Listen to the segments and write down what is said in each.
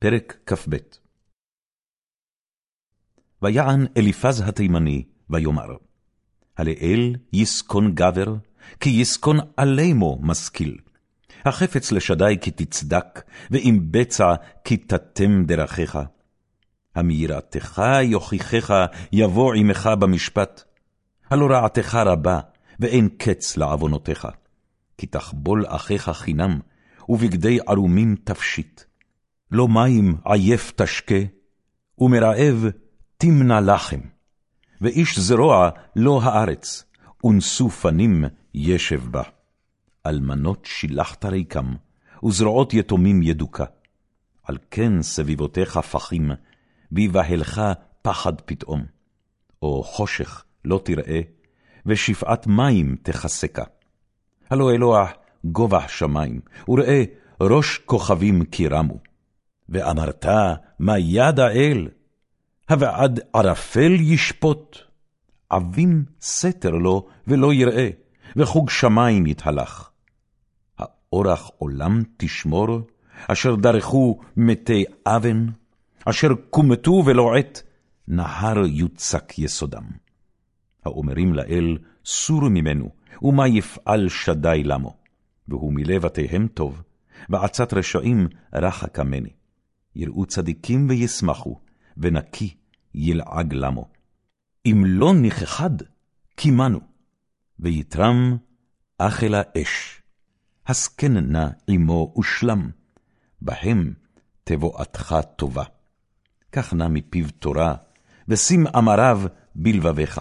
פרק כ"ב ויען אליפז התימני, ויאמר, הלאל יסכון גבר, כי יסכון עלימו משכיל. החפץ לשדי כי תצדק, ואם בצע כי תתם דרכיך. המיראתך יוכיחך יבוא עמך במשפט. הלא רעתך רבה, ואין קץ לעוונותיך. כי תחבול אחיך חינם, ובגדי ערומים תפשיט. לא מים עייף תשקה, ומרעב תמנע לחם. ואיש זרוע לא הארץ, ונשוא פנים ישב בה. אלמנות שילחת ריקם, וזרועות יתומים ידוקה. על כן סביבותיך פחים, ויבהלך פחד פתאום. או חושך לא תראה, ושפעת מים תכסקה. הלא אלוה גובה שמים, וראה ראש כוכבים כי רמו. ואמרת, מה יד האל? הבעד ערפל ישפוט. עבים סתר לו ולא יראה, וחוג שמים יתהלך. האורח עולם תשמור, אשר דרכו מתי אבן, אשר כומתו ולא עת, נהר יוצק יסודם. האומרים לאל, סור ממנו, ומה יפעל שדי למו? והוא מילא בתיהם טוב, ועצת רשעים רחה כמני. יראו צדיקים וישמחו, ונקי ילעג למו. אם לא נכחד, קימנו, ויתרם אכלה אש. הסכן נא עמו ושלם, בהם תבואתך טובה. קח נא מפיו תורה, ושים אמריו בלבביך.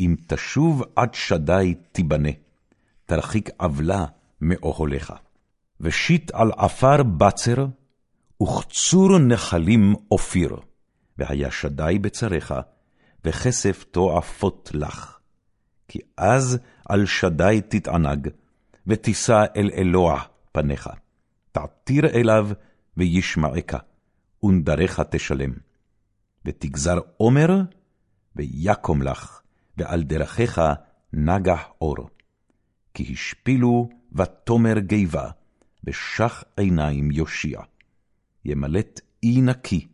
אם תשוב עד שדי תיבנה, תרחיק עוולה מאוהליך. ושיט על עפר בצר, וחצור נחלים אופיר, והיה שדי בצריך, וכסף תועפות לך. כי אז על שדי תתענג, ותישא אל אלוה פניך. תעתיר אליו, וישמעך, ונדריך תשלם. ותגזר עומר, ויקום לך, ועל דרכיך נגח אור. כי השפילו ותאמר גיבה, ושח עיניים יושיע. ימלט אי נקי,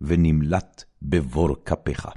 ונמלט בבור כפיך.